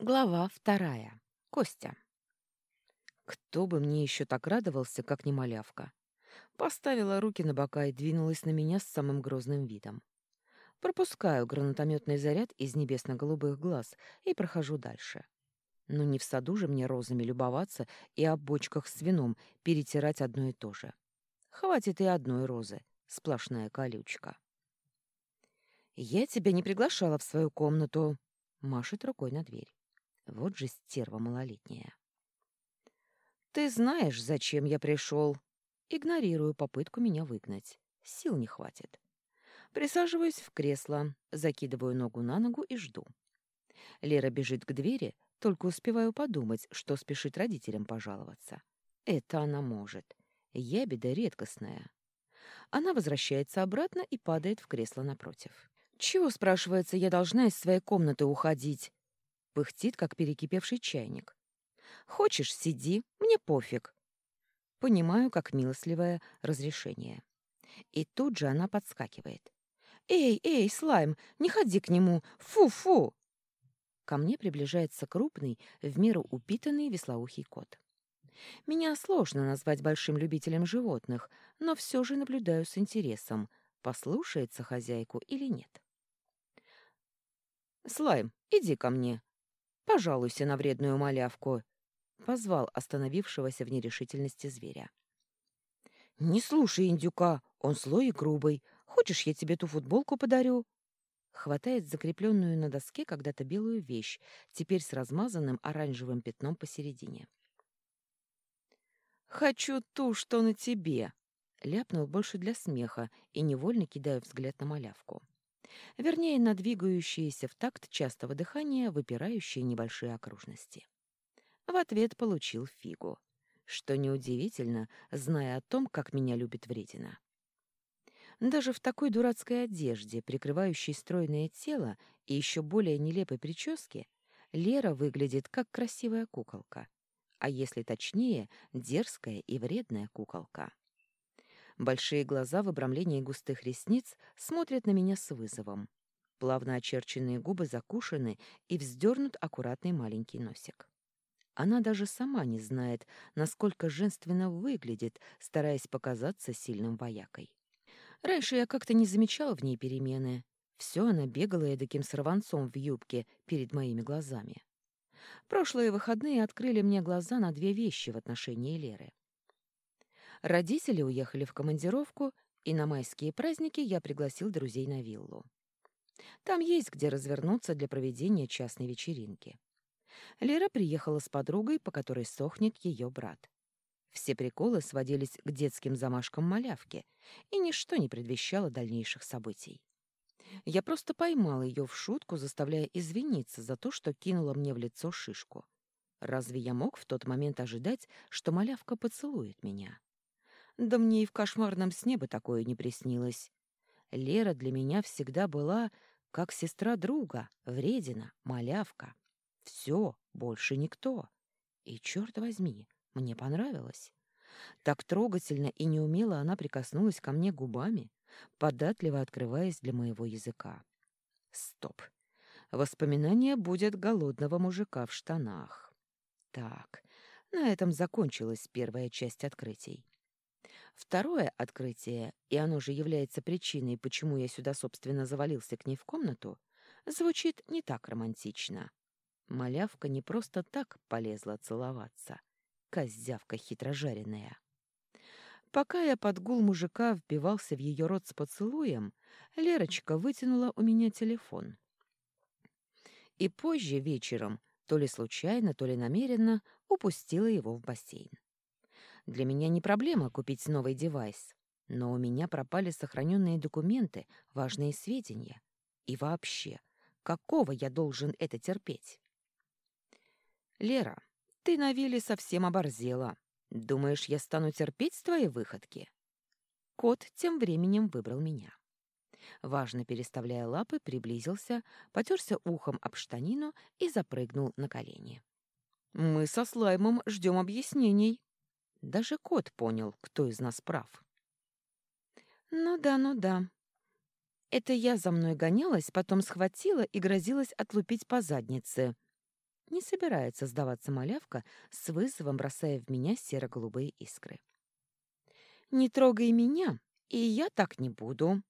Глава вторая. Костя. Кто бы мне еще так радовался, как не малявка. Поставила руки на бока и двинулась на меня с самым грозным видом. Пропускаю гранатометный заряд из небесно-голубых глаз и прохожу дальше. Но не в саду же мне розами любоваться и об бочках с вином перетирать одно и то же. Хватит и одной розы, сплошная колючка. «Я тебя не приглашала в свою комнату», — машет рукой на дверь. Вот же стерва малолетняя. «Ты знаешь, зачем я пришел?» Игнорирую попытку меня выгнать. Сил не хватит. Присаживаюсь в кресло, закидываю ногу на ногу и жду. Лера бежит к двери, только успеваю подумать, что спешит родителям пожаловаться. Это она может. Я беда редкостная. Она возвращается обратно и падает в кресло напротив. «Чего, спрашивается, я должна из своей комнаты уходить?» Пыхтит, как перекипевший чайник. «Хочешь, сиди, мне пофиг». Понимаю, как милостливое разрешение. И тут же она подскакивает. «Эй, эй, слайм, не ходи к нему! Фу-фу!» Ко мне приближается крупный, в меру упитанный веслоухий кот. Меня сложно назвать большим любителем животных, но все же наблюдаю с интересом, послушается хозяйку или нет. «Слайм, иди ко мне!» Пожалуйся на вредную малявку, позвал остановившегося в нерешительности зверя. Не слушай индюка, он злой и грубый. Хочешь, я тебе ту футболку подарю? Хватает закрепленную на доске когда-то белую вещь, теперь с размазанным оранжевым пятном посередине. «Хочу ту, что на тебе!» Ляпнул больше для смеха и невольно кидаю взгляд на малявку вернее, на двигающиеся в такт частого дыхания выпирающие небольшие окружности. В ответ получил фигу, что неудивительно, зная о том, как меня любит вредина. Даже в такой дурацкой одежде, прикрывающей стройное тело и еще более нелепой прическе, Лера выглядит как красивая куколка, а если точнее, дерзкая и вредная куколка. Большие глаза в обрамлении густых ресниц смотрят на меня с вызовом. Плавно очерченные губы закушены и вздернут аккуратный маленький носик. Она даже сама не знает, насколько женственно выглядит, стараясь показаться сильным воякой. Раньше я как-то не замечала в ней перемены. Все она бегала эдаким сорванцом в юбке перед моими глазами. Прошлые выходные открыли мне глаза на две вещи в отношении Леры. Родители уехали в командировку, и на майские праздники я пригласил друзей на виллу. Там есть где развернуться для проведения частной вечеринки. Лера приехала с подругой, по которой сохнет ее брат. Все приколы сводились к детским замашкам малявки, и ничто не предвещало дальнейших событий. Я просто поймал ее в шутку, заставляя извиниться за то, что кинула мне в лицо шишку. Разве я мог в тот момент ожидать, что малявка поцелует меня? Да мне и в кошмарном сне бы такое не приснилось. Лера для меня всегда была как сестра друга, вредина, малявка. Все, больше никто. И, черт возьми, мне понравилось. Так трогательно и неумело она прикоснулась ко мне губами, податливо открываясь для моего языка. Стоп. Воспоминание будет голодного мужика в штанах. Так, на этом закончилась первая часть открытий. Второе открытие, и оно же является причиной, почему я сюда, собственно, завалился к ней в комнату, звучит не так романтично. Малявка не просто так полезла целоваться. Козявка хитрожаренная. Пока я под гул мужика вбивался в ее рот с поцелуем, Лерочка вытянула у меня телефон. И позже вечером, то ли случайно, то ли намеренно, упустила его в бассейн. Для меня не проблема купить новый девайс, но у меня пропали сохраненные документы, важные сведения. И вообще, какого я должен это терпеть? Лера, ты на вилле совсем оборзела. Думаешь, я стану терпеть твои выходки? Кот тем временем выбрал меня. Важно переставляя лапы, приблизился, потерся ухом об штанину и запрыгнул на колени. «Мы со Слаймом ждем объяснений», даже кот понял, кто из нас прав. Ну да, ну да. Это я за мной гонялась, потом схватила и грозилась отлупить по заднице. Не собирается сдаваться малявка, с вызовом бросая в меня серо-голубые искры. «Не трогай меня, и я так не буду».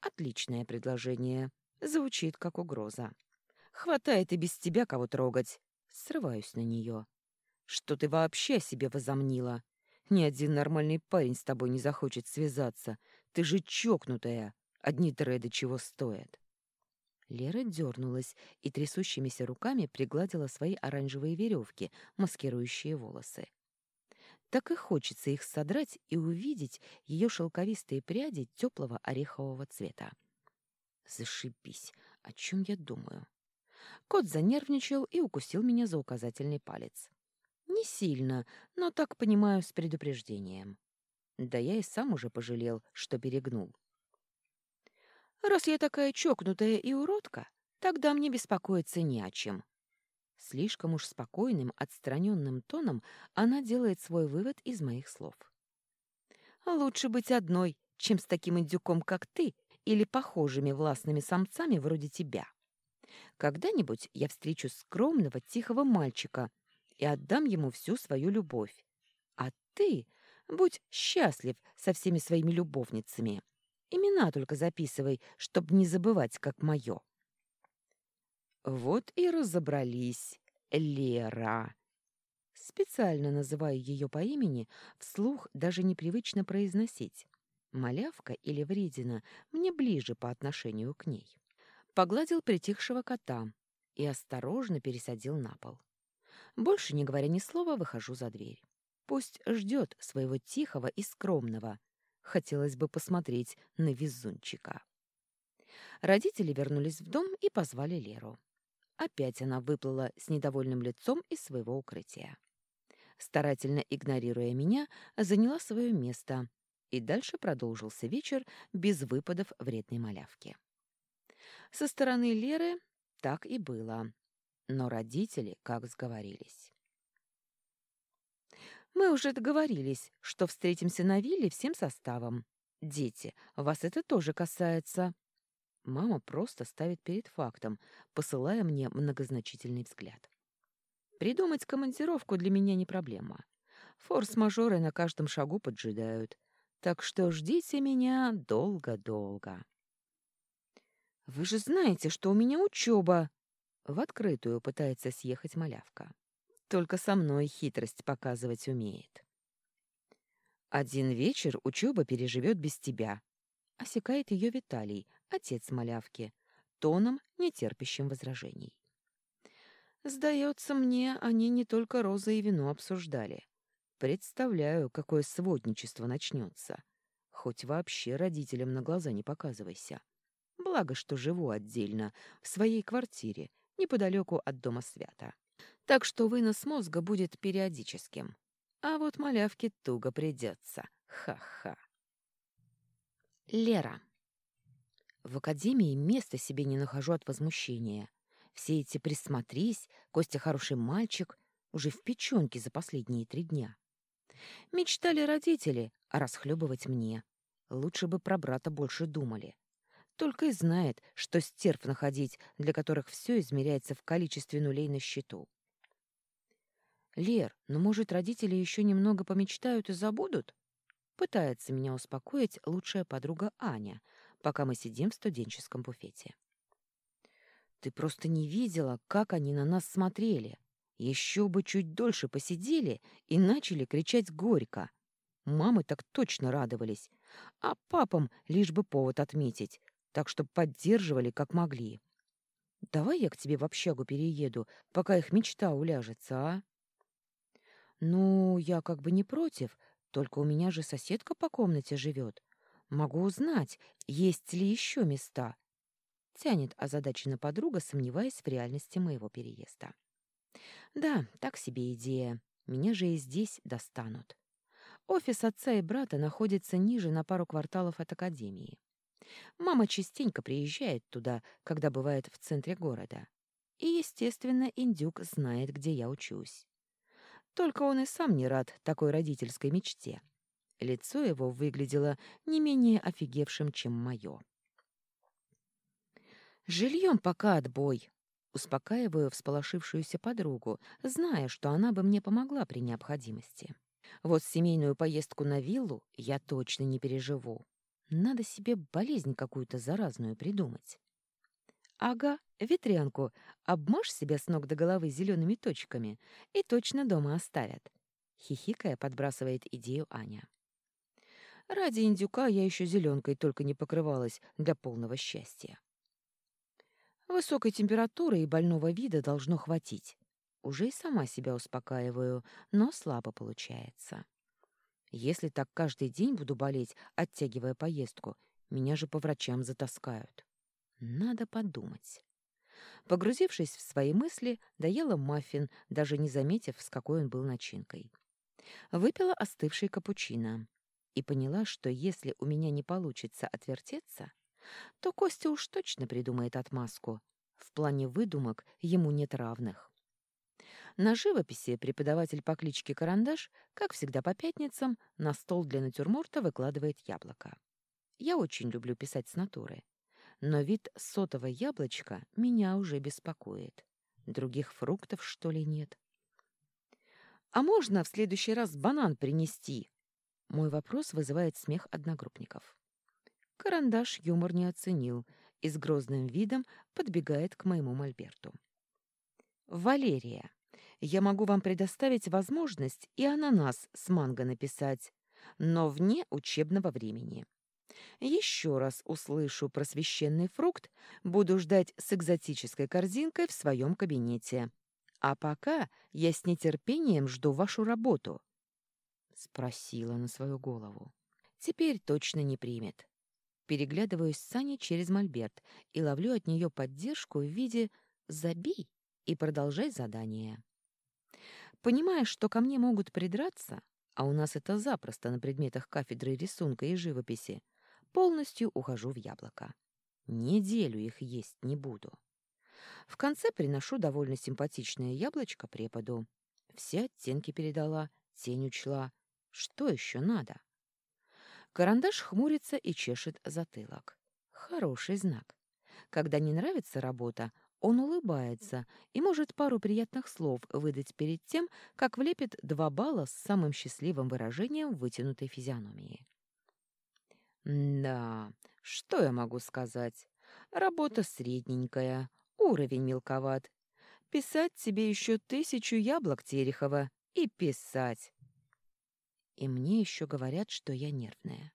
Отличное предложение. Звучит как угроза. Хватает и без тебя кого трогать. Срываюсь на нее. Что ты вообще себе возомнила? Ни один нормальный парень с тобой не захочет связаться. Ты же чокнутая. Одни дреды чего стоят. Лера дернулась и трясущимися руками пригладила свои оранжевые веревки, маскирующие волосы. Так и хочется их содрать и увидеть ее шелковистые пряди теплого орехового цвета. Зашибись, о чем я думаю? Кот занервничал и укусил меня за указательный палец. Не сильно, но так понимаю с предупреждением. Да я и сам уже пожалел, что перегнул. Раз я такая чокнутая и уродка, тогда мне беспокоиться не о чем. Слишком уж спокойным, отстраненным тоном она делает свой вывод из моих слов. Лучше быть одной, чем с таким индюком, как ты, или похожими властными самцами вроде тебя. Когда-нибудь я встречу скромного, тихого мальчика и отдам ему всю свою любовь. А ты будь счастлив со всеми своими любовницами. Имена только записывай, чтобы не забывать, как мое. Вот и разобрались. Лера. Специально называю ее по имени, вслух даже непривычно произносить. Малявка или вредина мне ближе по отношению к ней. Погладил притихшего кота и осторожно пересадил на пол. Больше не говоря ни слова, выхожу за дверь. Пусть ждет своего тихого и скромного, Хотелось бы посмотреть на везунчика. Родители вернулись в дом и позвали Леру. Опять она выплыла с недовольным лицом из своего укрытия. Старательно игнорируя меня, заняла свое место, и дальше продолжился вечер без выпадов вредной малявки. Со стороны Леры так и было, но родители как сговорились. Мы уже договорились, что встретимся на вилле всем составом. Дети, вас это тоже касается. Мама просто ставит перед фактом, посылая мне многозначительный взгляд. Придумать командировку для меня не проблема. Форс-мажоры на каждом шагу поджидают. Так что ждите меня долго-долго. «Вы же знаете, что у меня учеба!» В открытую пытается съехать малявка. Только со мной хитрость показывать умеет. Один вечер учеба переживет без тебя. Осекает ее Виталий, отец малявки, тоном, нетерпящим возражений. Сдается мне, они не только розы и вино обсуждали. Представляю, какое сводничество начнется. Хоть вообще родителям на глаза не показывайся. Благо, что живу отдельно, в своей квартире, неподалеку от дома свята так что вынос мозга будет периодическим. А вот малявке туго придется. Ха-ха. Лера. В академии места себе не нахожу от возмущения. Все эти «присмотрись», «Костя хороший мальчик» уже в печенке за последние три дня. Мечтали родители, а расхлебывать мне. Лучше бы про брата больше думали. Только и знает, что стерв находить, для которых все измеряется в количестве нулей на счету. «Лер, ну, может, родители еще немного помечтают и забудут?» Пытается меня успокоить лучшая подруга Аня, пока мы сидим в студенческом буфете. «Ты просто не видела, как они на нас смотрели. Еще бы чуть дольше посидели и начали кричать горько. Мамы так точно радовались, а папам лишь бы повод отметить, так что поддерживали как могли. Давай я к тебе в общагу перееду, пока их мечта уляжется, а?» «Ну, я как бы не против, только у меня же соседка по комнате живет. Могу узнать, есть ли еще места». Тянет озадаченно подруга, сомневаясь в реальности моего переезда. «Да, так себе идея. Меня же и здесь достанут. Офис отца и брата находится ниже на пару кварталов от академии. Мама частенько приезжает туда, когда бывает в центре города. И, естественно, индюк знает, где я учусь. Только он и сам не рад такой родительской мечте. Лицо его выглядело не менее офигевшим, чем мое. «Жильем пока отбой», Успокаиваю всполошившуюся подругу, зная, что она бы мне помогла при необходимости. Вот семейную поездку на виллу я точно не переживу. Надо себе болезнь какую-то заразную придумать. Ага, ветрянку, обмажь себя с ног до головы зелеными точками и точно дома оставят. Хихикая, подбрасывает идею Аня. Ради индюка я еще зеленкой только не покрывалась для полного счастья. Высокой температуры и больного вида должно хватить. Уже и сама себя успокаиваю, но слабо получается. Если так каждый день буду болеть, оттягивая поездку, меня же по врачам затаскают. Надо подумать. Погрузившись в свои мысли, доела маффин, даже не заметив, с какой он был начинкой. Выпила остывший капучино и поняла, что если у меня не получится отвертеться, то Костя уж точно придумает отмазку. В плане выдумок ему нет равных. На живописи преподаватель по кличке Карандаш, как всегда по пятницам, на стол для натюрморта выкладывает яблоко. Я очень люблю писать с натуры. Но вид сотого яблочка меня уже беспокоит. Других фруктов, что ли, нет? «А можно в следующий раз банан принести?» Мой вопрос вызывает смех одногруппников. Карандаш юмор не оценил и с грозным видом подбегает к моему мольберту. «Валерия, я могу вам предоставить возможность и ананас с манго написать, но вне учебного времени. Еще раз услышу про священный фрукт, буду ждать с экзотической корзинкой в своем кабинете. А пока я с нетерпением жду вашу работу». Спросила на свою голову. Теперь точно не примет. Переглядываюсь с Саней через мольберт и ловлю от нее поддержку в виде «забей» и продолжай задание. Понимая, что ко мне могут придраться, а у нас это запросто на предметах кафедры рисунка и живописи, полностью ухожу в яблоко. Неделю их есть не буду. В конце приношу довольно симпатичное яблочко преподу. Все оттенки передала, тень учла. Что еще надо? Карандаш хмурится и чешет затылок. Хороший знак. Когда не нравится работа, он улыбается и может пару приятных слов выдать перед тем, как влепит два балла с самым счастливым выражением вытянутой физиономии. «Да, что я могу сказать? Работа средненькая, уровень мелковат. Писать тебе еще тысячу яблок Терехова и писать. И мне еще говорят, что я нервная.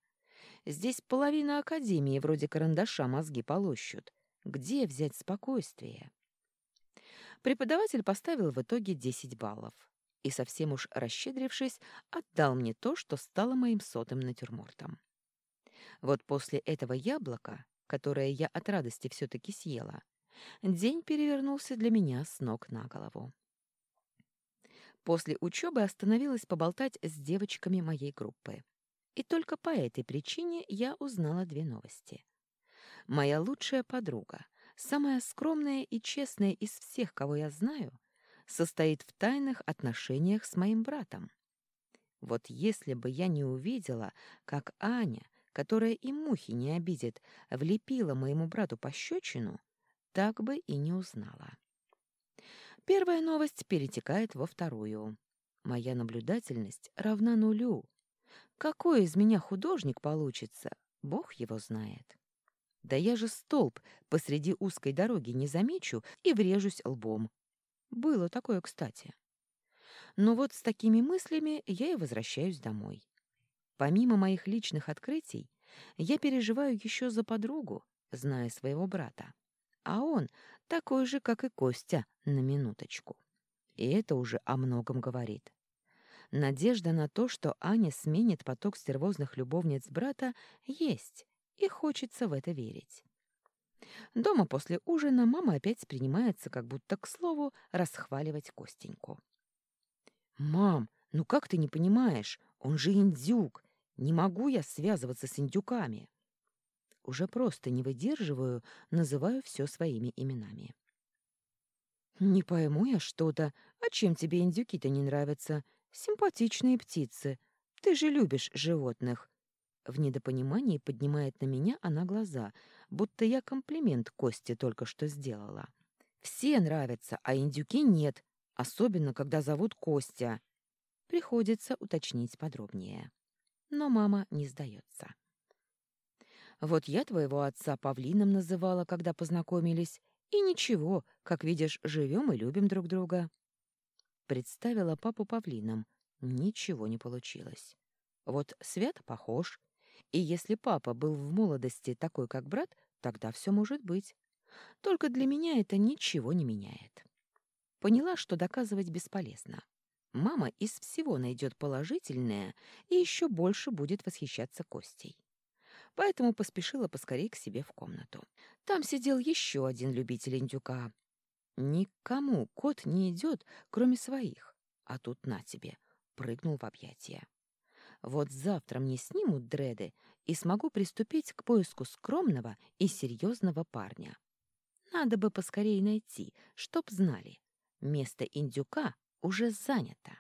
Здесь половина академии вроде карандаша мозги полощут. Где взять спокойствие? Преподаватель поставил в итоге 10 баллов и, совсем уж расщедрившись, отдал мне то, что стало моим сотым натюрмортом. Вот после этого яблока, которое я от радости все-таки съела, день перевернулся для меня с ног на голову. После учебы остановилась поболтать с девочками моей группы. И только по этой причине я узнала две новости. Моя лучшая подруга, самая скромная и честная из всех, кого я знаю, состоит в тайных отношениях с моим братом. Вот если бы я не увидела, как Аня, которая и мухи не обидит, влепила моему брату пощечину, так бы и не узнала. Первая новость перетекает во вторую. Моя наблюдательность равна нулю. Какой из меня художник получится, бог его знает. Да я же столб посреди узкой дороги не замечу и врежусь лбом. Было такое, кстати. Но вот с такими мыслями я и возвращаюсь домой. Помимо моих личных открытий, я переживаю еще за подругу, зная своего брата. А он такой же, как и Костя, на минуточку. И это уже о многом говорит. Надежда на то, что Аня сменит поток стервозных любовниц брата, есть, и хочется в это верить. Дома после ужина мама опять принимается, как будто к слову, расхваливать Костеньку. «Мам, ну как ты не понимаешь? Он же индюк. Не могу я связываться с индюками». Уже просто не выдерживаю, называю все своими именами. «Не пойму я что-то. А чем тебе индюки-то не нравятся? Симпатичные птицы. Ты же любишь животных». В недопонимании поднимает на меня она глаза, будто я комплимент Косте только что сделала. Все нравятся, а индюки нет, особенно когда зовут Костя. Приходится уточнить подробнее. Но мама не сдается. Вот я твоего отца павлином называла, когда познакомились, и ничего, как видишь, живем и любим друг друга. Представила папу павлином. Ничего не получилось. Вот Свят похож. И если папа был в молодости такой, как брат, тогда все может быть. Только для меня это ничего не меняет. Поняла, что доказывать бесполезно. Мама из всего найдет положительное и еще больше будет восхищаться Костей. Поэтому поспешила поскорей к себе в комнату. Там сидел еще один любитель индюка. Никому кот не идет, кроме своих. А тут на тебе, прыгнул в объятия. Вот завтра мне снимут дреды и смогу приступить к поиску скромного и серьезного парня. Надо бы поскорее найти, чтоб знали. Место индюка уже занято.